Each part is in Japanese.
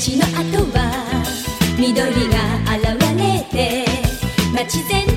街の後は緑が現れて街全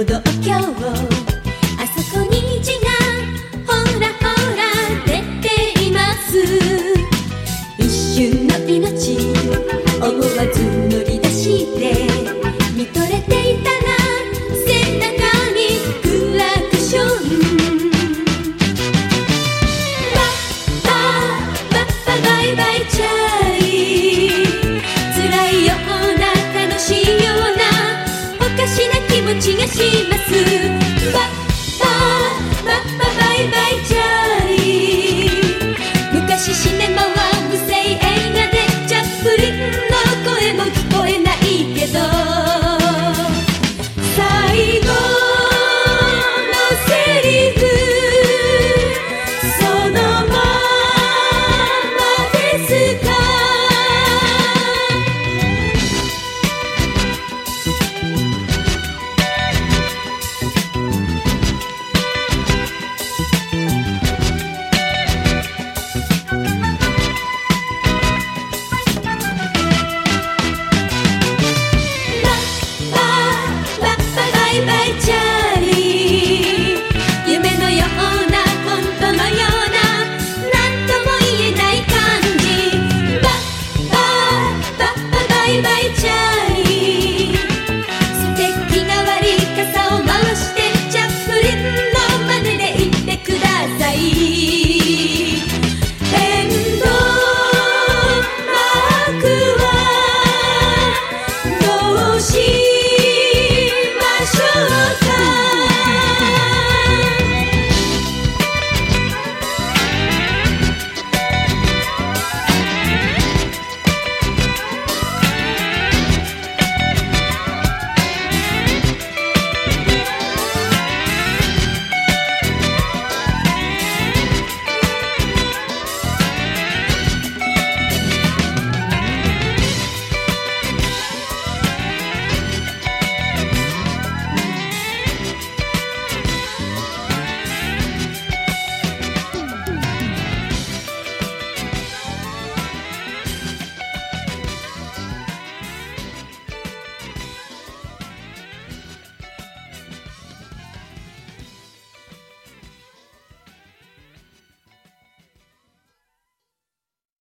あそこに虹がほらほらでています。一瞬の命思わずに持ちがします。白イ。